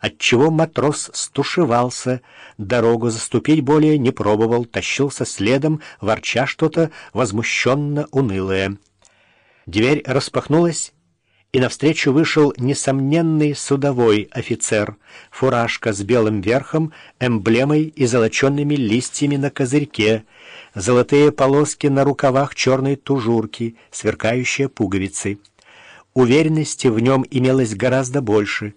отчего матрос стушевался, дорогу заступить более не пробовал, тащился следом, ворча что-то возмущенно унылое. Дверь распахнулась, и навстречу вышел несомненный судовой офицер, фуражка с белым верхом, эмблемой и золоченными листьями на козырьке, золотые полоски на рукавах черной тужурки, сверкающие пуговицы. Уверенности в нем имелось гораздо больше.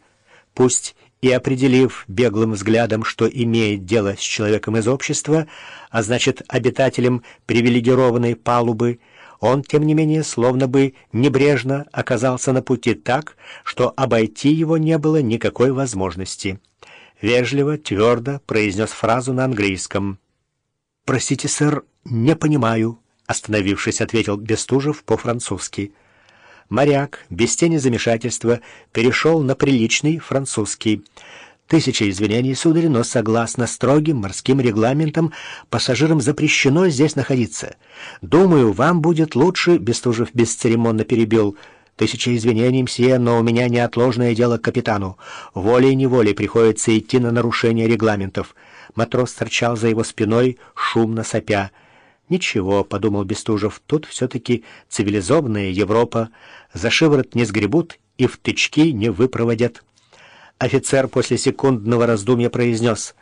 Пусть и определив беглым взглядом, что имеет дело с человеком из общества, а значит, обитателем привилегированной палубы, он, тем не менее, словно бы небрежно оказался на пути так, что обойти его не было никакой возможности. Вежливо, твердо произнес фразу на английском. «Простите, сэр, не понимаю», — остановившись, ответил Бестужев по-французски. Моряк, без тени замешательства, перешел на приличный французский — Тысяча извинений, сударь, но согласно строгим морским регламентам пассажирам запрещено здесь находиться. Думаю, вам будет лучше, Бестужев бесцеремонно перебил. Тысяча извинений, мсье, но у меня неотложное дело к капитану. Волей-неволей приходится идти на нарушение регламентов. Матрос торчал за его спиной, шумно сопя. «Ничего», — подумал Бестужев, — «тут все-таки цивилизованная Европа. За шиворот не сгребут и в тычки не выпроводят». Офицер после секундного раздумья произнес,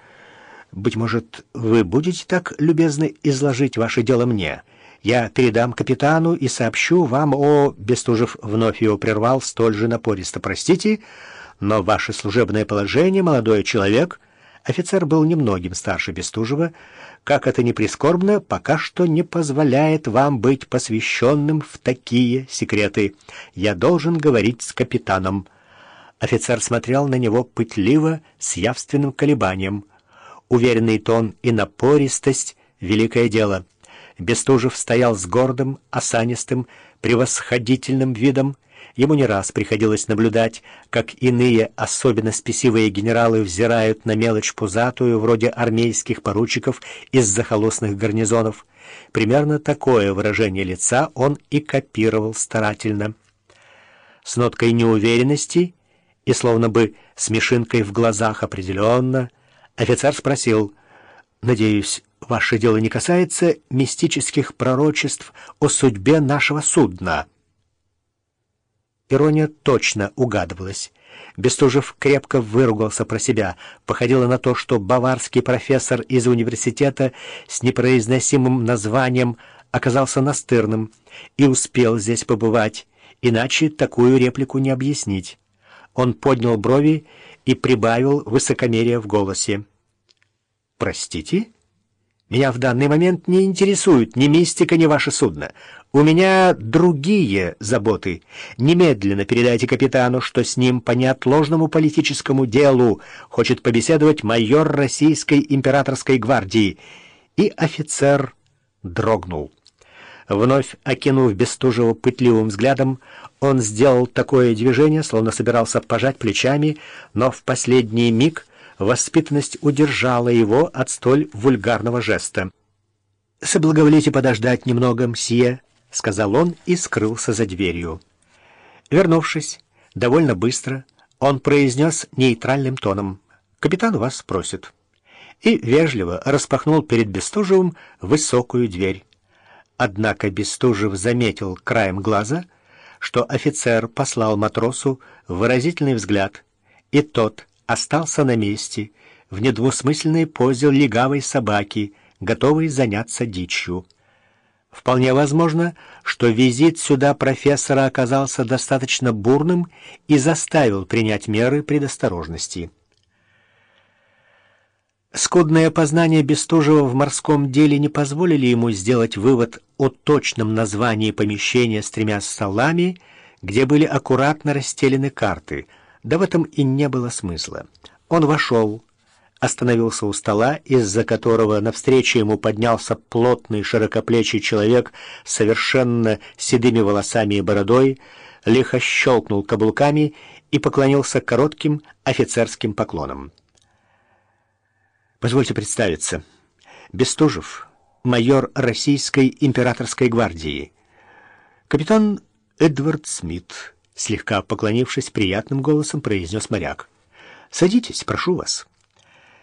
«Быть может, вы будете так любезны изложить ваше дело мне? Я передам капитану и сообщу вам о...» Бестужев вновь его прервал столь же напористо. «Простите, но ваше служебное положение, молодой человек...» Офицер был немногим старше Бестужева, как это ни прискорбно, пока что не позволяет вам быть посвященным в такие секреты. Я должен говорить с капитаном». Офицер смотрел на него пытливо, с явственным колебанием. Уверенный тон и напористость — великое дело. Бестужев стоял с гордым, осанистым, превосходительным видом. Ему не раз приходилось наблюдать, как иные, особенно спесивые генералы, взирают на мелочь пузатую, вроде армейских поручиков из захолостных гарнизонов. Примерно такое выражение лица он и копировал старательно. С ноткой неуверенности и словно бы смешинкой в глазах определенно, офицер спросил, «Надеюсь, ваше дело не касается мистических пророчеств о судьбе нашего судна?» Ирония точно угадывалась. Бестужев крепко выругался про себя. Походило на то, что баварский профессор из университета с непроизносимым названием оказался настырным и успел здесь побывать, иначе такую реплику не объяснить. Он поднял брови и прибавил высокомерие в голосе. «Простите? Меня в данный момент не интересует ни мистика, ни ваше судно. У меня другие заботы. Немедленно передайте капитану, что с ним по неотложному политическому делу хочет побеседовать майор Российской императорской гвардии». И офицер дрогнул. Вновь окинув Бестужева пытливым взглядом, он сделал такое движение, словно собирался пожать плечами, но в последний миг воспитанность удержала его от столь вульгарного жеста. «Соблаговолите подождать немного, мсье», — сказал он и скрылся за дверью. Вернувшись, довольно быстро, он произнес нейтральным тоном «Капитан вас спросит» и вежливо распахнул перед Бестужевым высокую дверь. Однако Бестужев заметил краем глаза, что офицер послал матросу выразительный взгляд, и тот остался на месте, в недвусмысленной позе легавой собаки, готовой заняться дичью. Вполне возможно, что визит сюда профессора оказался достаточно бурным и заставил принять меры предосторожности. Скудное познание Бестужева в морском деле не позволили ему сделать вывод о точном названии помещения с тремя столами, где были аккуратно расстелены карты. Да в этом и не было смысла. Он вошел, остановился у стола, из-за которого навстречу ему поднялся плотный широкоплечий человек с совершенно седыми волосами и бородой, лихо щелкнул каблуками и поклонился коротким офицерским поклоном. Позвольте представиться. Бестужев, майор Российской императорской гвардии. Капитан Эдвард Смит, слегка поклонившись приятным голосом, произнес моряк. Садитесь, прошу вас».